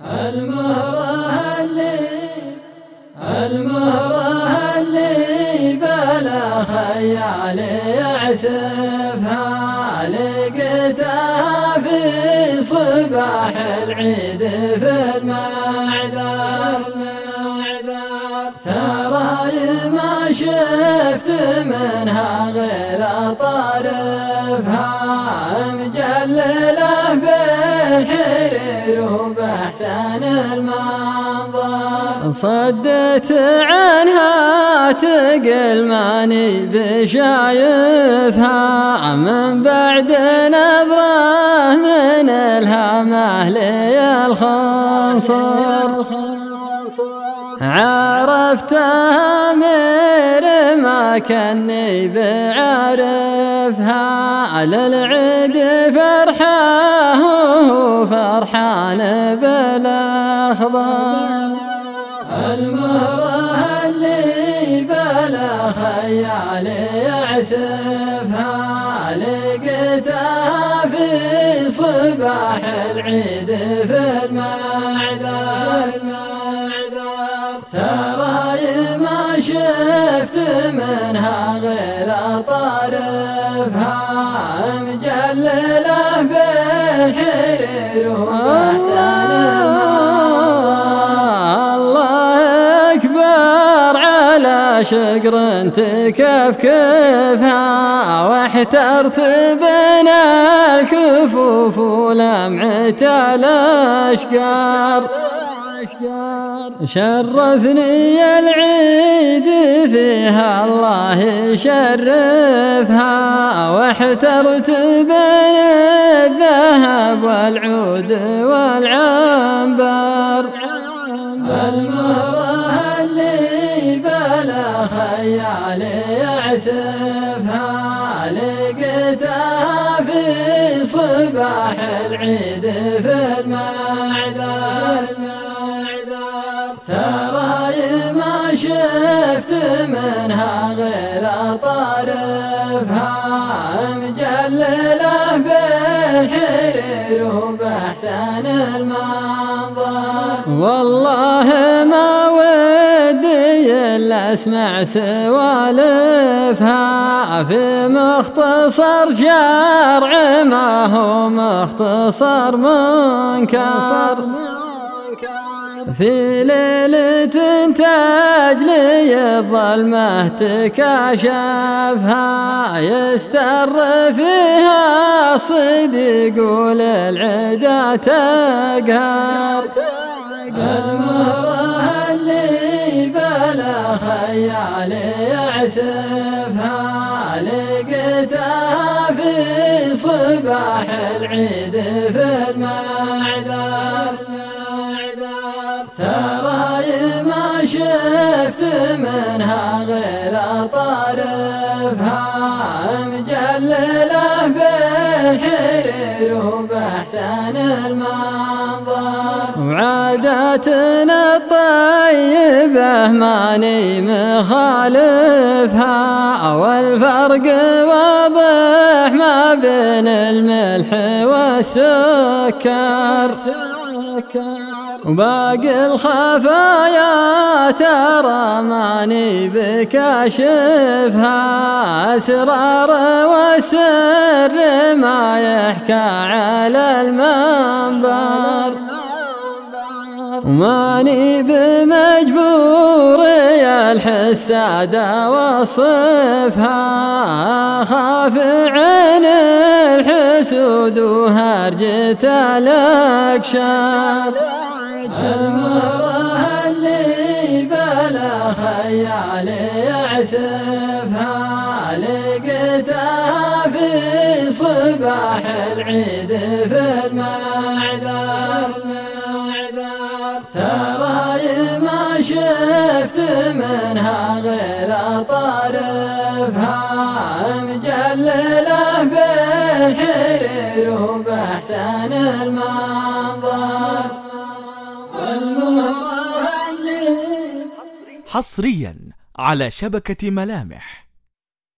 المهرة اللي المهرة بلا خيال يعسفها لقيتها في صباح العيد في المعذر تراي ما شفت منها غير طرفها بالحرير وبحسن المنظر. صدت عنها تقل ماني بشايفها. من بعد نظرة من الهمه لي الخنصر. عرفتها مير ما كني بعرفها على العيد فرحه فرحان بالاخضر المهرة اللي بلا خيال يعسفها لقيتها في صباح العيد في المعذر تراي ما شفت منها غير طرفها بالحرير وبحسن الله اكبر على شقر واحترت بين الكفوف ولمعة الاشقار شرفني العيد فيها الله يشرفها واحترت بين والعود والعنبر. المهرة اللي بلا خيال يعسفها لقيتها في صباح العيد في المعذر تراي ما شفت منها غير طرفها مجللة بالحرير وبحسن المنظر. والله ما ودي إلا أسمع سوالفها. في مختصر شرع ما هو مختصر منكر. في ليلة تاج لي الظلمة تكاشفها يستر فيها صديق وللعدا تقهر. المهرة اللي بلا خيال يعسفها لقيتها في صباح العيد في المعذر غير طرفها مجلله بالحرير وبحسن المنظر. وعاداتنا الطيبة ماني مخالفها. والفرق واضح ما بين الملح والسكر. وباقي الخفايا ترى ماني بكاشفها. أسرار والسر ما يحكى على المنبر. وماني بمجبور يا الحسادة وصفها. خاف عين الحسود وهرجة الأكشار المهرة اللي بلا خيال يعسفها لقيتها في صباح العيد في المعذر تراي ما شفت منها غير طرفها مجلله بالحرير وبحسن المنظر حصريا على شبكة ملامح.